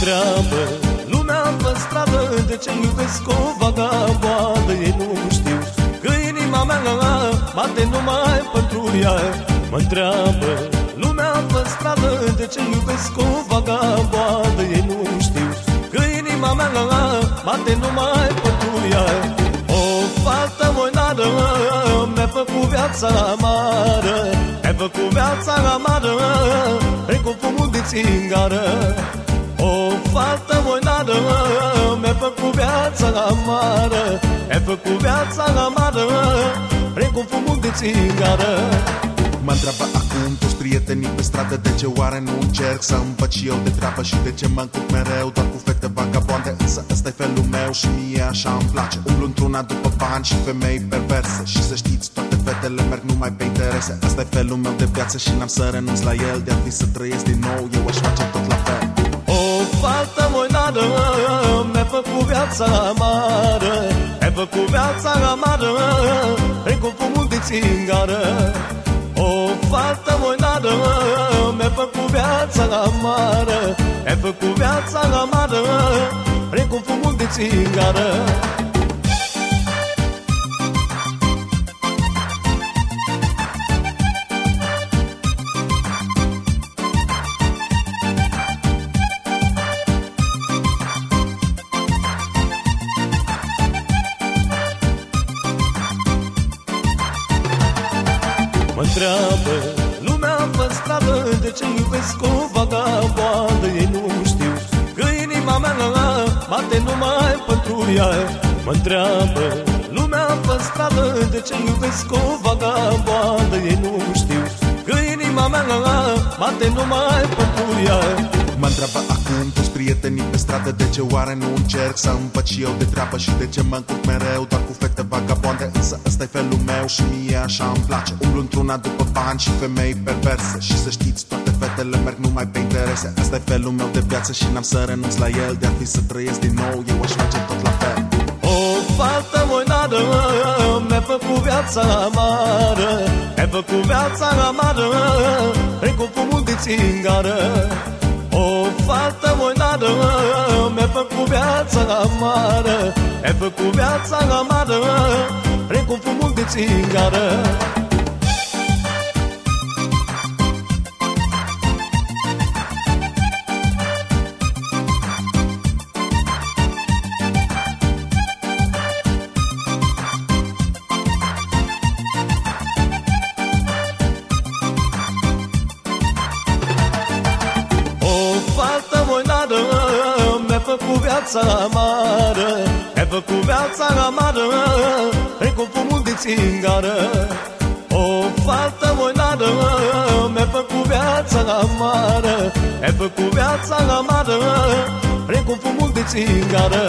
întreabă lumea pe stradă De ce iubesc o vagabondă? Ei nu știu că inima mea Bate numai pentru ea. Mă întreabă lumea pe stradă De ce iubesc o vagabondă? Ei nu știu că inima mea Bate numai pentru ea. O fată moinară Mi-a făcut viața amară. Mi-a făcut viața amară Precum fumul de țigară o fată moinară Mi-a făcut viața amară Mi-a făcut viața amară Precum fumul de țigară. Mă întreabă acum toți prietenii pe stradă De ce oare nu încerc să învăț și eu de treabă Și de ce mă încurc mereu doar cu fete vagabonde? Însă ăsta e felul meu și mie așa îmi place. Umblu într-una după bani și femei perverse. Și să știți, toate fetele merg numai pe interese. Asta e felul meu de viață și n-am să renunț la el. De-ar fi să trăiesc din nou, eu aș face făcut viața amară Mi-a făcut viața amară Precum fumul de țigară O fată moinară Mi-a făcut viața amară Mi-a făcut viața amară Precum fumul de țigară Mă întreabă lumea pe stradă De ce iubesc o vagabondă Ei nu știu că inima mea Bate numai pentru ea. Mă întreabă lumea pe stradă De ce iubesc o vagabondă Ei nu știu că inima mea Bate numai pentru ea Mă întreabă acum toți prietenii pe stradă De ce oare nu încerc să învăț și eu de treabă Și de ce mă încurc mereu doar cu fete vagabonde? Însă ăsta e felul meu și mie așa îmi place. Umblu într-una după bani și femei perverse. Și să știți, toate fetele merg numai pe interese. Asta e felul meu de viață și n-am să renunț la el. De-ar fi să trăiesc din nou, eu aș face tot la fel. O fată moinară Mi-a făcut viața amară. Mi-a făcut viața amară Precum fumul de țigară o fată moinară Mi-a făcut viața amară Mi-a făcut viața amară Precum fumul de țigară făcut viața amară Mi-a făcut viața amară Precum fumul de țigară O fată moinară Mi-a făcut viața amară Mi-a făcut viața amară Precum fumul de țigară